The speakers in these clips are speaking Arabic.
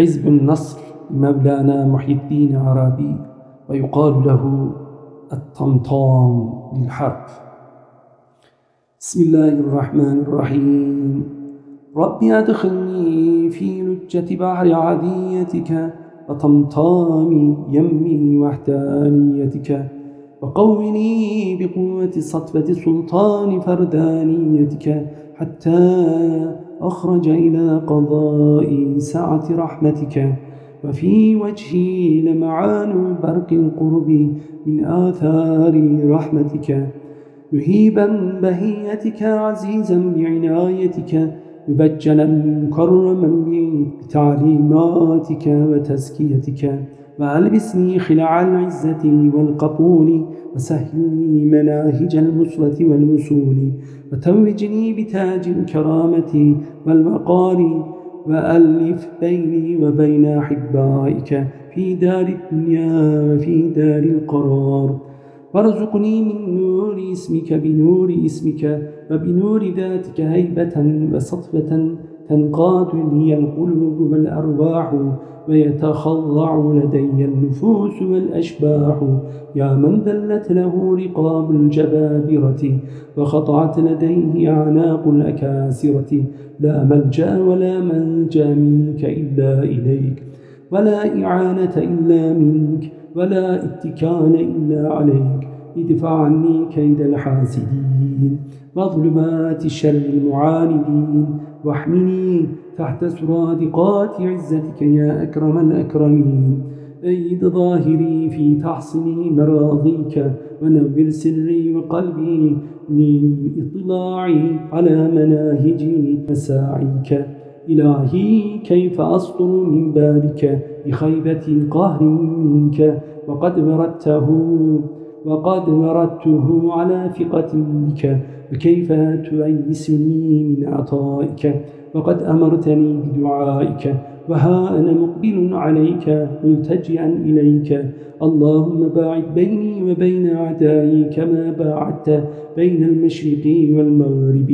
حزب النصر مولانا محي الدين عربي ويقال له الطمطام للحرب. بسم الله الرحمن الرحيم. ربي أدخلني في لجة بحر عديتك وطمطام يمي وحدانيتك وقومني بقوة سطفة سلطان فردانيتك حتى أخرج إلى قضاء سعة رحمتك. وفي وجهي لمعان برق القرب من آثار رحمتك. مهيبا بهيتك عزيزا بعنايتك. مبجلا مكرما بتعليماتك وتزكيتك. وألبسني خلع العزة والقبول وسهلني مناهج المصلة والوصول وتوجني بتاج الكرامة والوقار وألف بيني وبين أحبائك في دار الدنيا وفي دار القرار. وارزقني من نور اسمك بنور اسمك وبنور ذاتك هيبة وسطفة تنقاد لي القلوب والأرواح ويتخضع لدي النفوس والأشباح؟ يا من ذلت له رقاب الجبابرة وخطعت لديه أعناق الأكاسرة لا ملجأ ولا منجا منك إلا إليك ولا إعانة إلا منك ولا اتكان إلا عليك. ادفع عني كيد الحاسدين وظلمات الشر المعاندين. واحمني تحت سرادقات عزتك يا أكرم الأكرمين. أيد ظاهري في تحصن مراضيك ونور سري وقلبي للإطلاع على مناهج مساعيك. إلهي كيف أسطر من بابك بخيبة قهر منك وقد وردته وقد وردته على ثقة بك وكيف تؤيسني من عطائك؟ وقد أمرتني بدعائك وها أنا مقبل عليك ملتجئا إليك. اللهم باعد بيني وبين أعدائي كما باعدت بين المشرق والمغرب.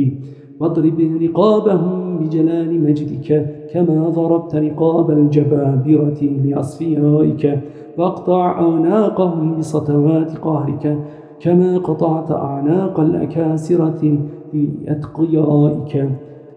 واضرب رقابهم بجلال مجدك كما ضربت رقاب الجبابرة لأصفيائك واقطع أعناقهم بسطوات قهرك كما قطعت أعناق الأكاسرة لأتقيائك.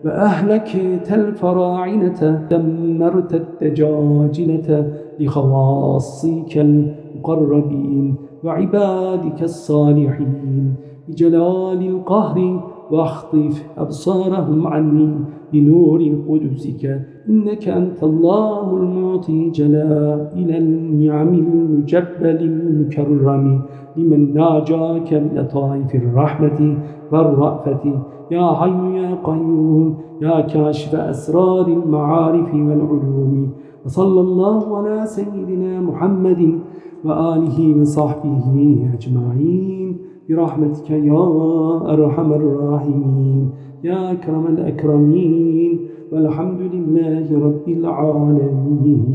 وأهلكت الفراعنة دمرت الدجاجلة لخواصك المقربين وعبادك الصالحين بجلال القهر واخطف أبصارهم عني بنور قدسك. إنك أنت الله المعطي جلائل النعم المجبل المكرم. لمن ناجاك من طائف الرحمة والرأفة. يا حي يا قيوم يا كاشف أسرار المعارف والعلوم. وصلى الله على سيدنا محمد وآله وصحبه أجمعين. برحمتك يا أرحم الراحمين يا أكرم الأكرمين والحمد لله رب العالمين.